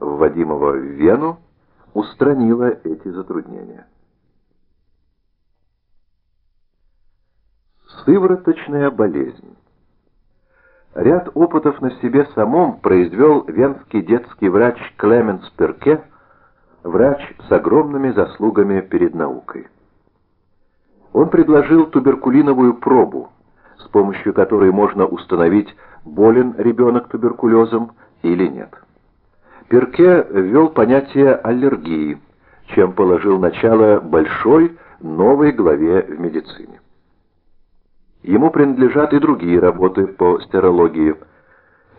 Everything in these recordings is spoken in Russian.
вводимого в вену, устранила эти затруднения. Сывороточная болезнь. Ряд опытов на себе самом произвел венский детский врач Клеменс Перке, врач с огромными заслугами перед наукой. Он предложил туберкулиновую пробу, с помощью которой можно установить, болен ребенок туберкулезом или нет. Перке ввел понятие аллергии, чем положил начало большой новой главе в медицине. Ему принадлежат и другие работы по стерологии.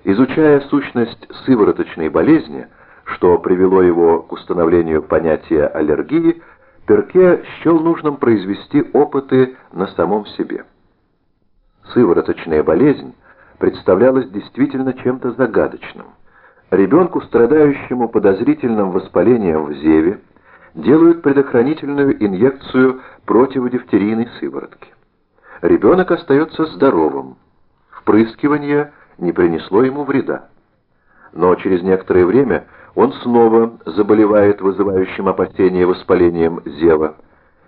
Изучая сущность сывороточной болезни, что привело его к установлению понятия аллергии, Перке счел нужным произвести опыты на самом себе. Сывороточная болезнь представлялась действительно чем-то загадочным. Ребенку, страдающему подозрительным воспалением в зеве, делают предохранительную инъекцию противодифтерийной сыворотки ребенок остается здоровым. Впрыскивание не принесло ему вреда. Но через некоторое время он снова заболевает вызывающим опасение воспалением зева,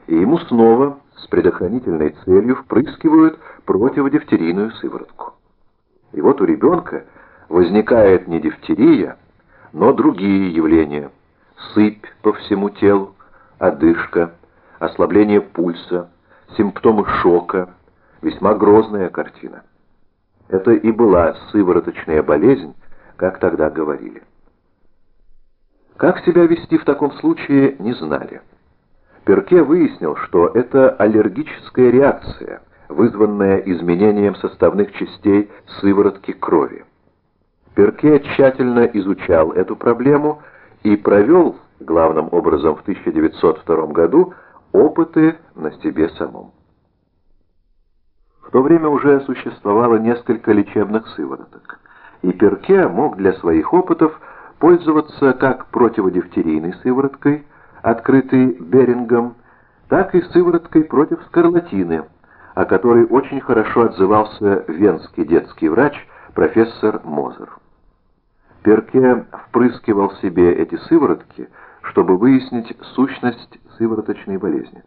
и ему снова с предохранительной целью впрыскивают противодифтерийную сыворотку. И вот у ребенка возникает не дифтерия, но другие явления. Сыпь по всему телу, одышка, ослабление пульса, симптомы шока, Весьма грозная картина. Это и была сывороточная болезнь, как тогда говорили. Как себя вести в таком случае, не знали. Перке выяснил, что это аллергическая реакция, вызванная изменением составных частей сыворотки крови. Перке тщательно изучал эту проблему и провел, главным образом в 1902 году, опыты на себе самом. В то время уже существовало несколько лечебных сывороток, и Перке мог для своих опытов пользоваться как противодифтерийной сывороткой, открытой Берингом, так и сывороткой против скарлатины, о которой очень хорошо отзывался венский детский врач профессор Мозер. Перке впрыскивал себе эти сыворотки, чтобы выяснить сущность сывороточной болезни.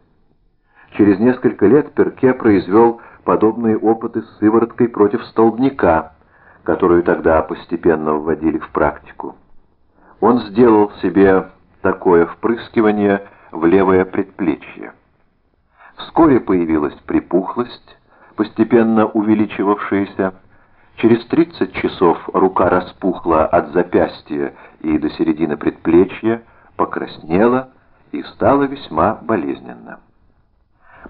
Через несколько лет Перке произвел подобные опыты с сывороткой против столбняка, которую тогда постепенно вводили в практику. Он сделал себе такое впрыскивание в левое предплечье. Вскоре появилась припухлость, постепенно увеличивавшаяся. Через 30 часов рука распухла от запястья и до середины предплечья, покраснела и стала весьма болезненно.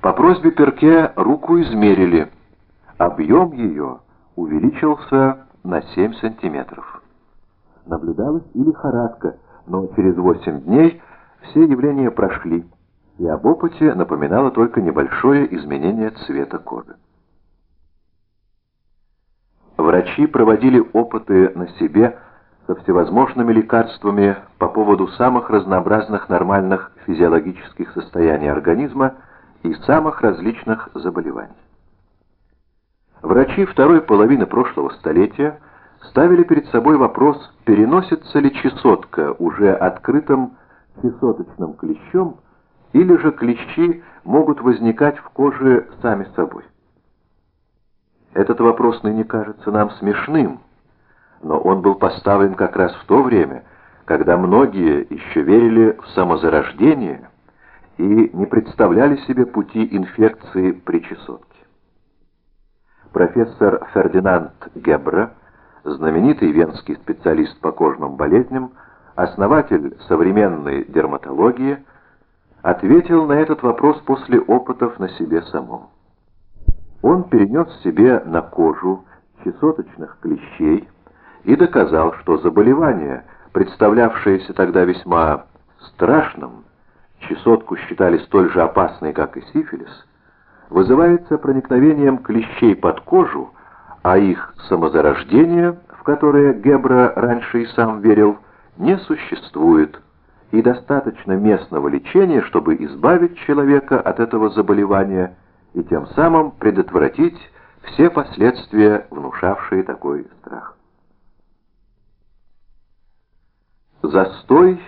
По просьбе Перке руку измерили. Объем ее увеличился на 7 сантиметров. Наблюдалась и лихорадка, но через 8 дней все явления прошли, и об опыте напоминало только небольшое изменение цвета кожи. Врачи проводили опыты на себе со всевозможными лекарствами по поводу самых разнообразных нормальных физиологических состояний организма, и самых различных заболеваний. Врачи второй половины прошлого столетия ставили перед собой вопрос, переносится ли чесотка уже открытым чесоточным клещом, или же клещи могут возникать в коже сами собой. Этот вопрос ныне кажется нам смешным, но он был поставлен как раз в то время, когда многие еще верили в самозарождение, и не представляли себе пути инфекции при чесотке. Профессор Фердинанд Гебра, знаменитый венский специалист по кожным болезням, основатель современной дерматологии, ответил на этот вопрос после опытов на себе самом. Он перенес себе на кожу чесоточных клещей и доказал, что заболевание, представлявшееся тогда весьма страшным, чесотку считали столь же опасной, как и сифилис, вызывается проникновением клещей под кожу, а их самозарождение, в которое Гебра раньше и сам верил, не существует, и достаточно местного лечения, чтобы избавить человека от этого заболевания и тем самым предотвратить все последствия, внушавшие такой страх. Застой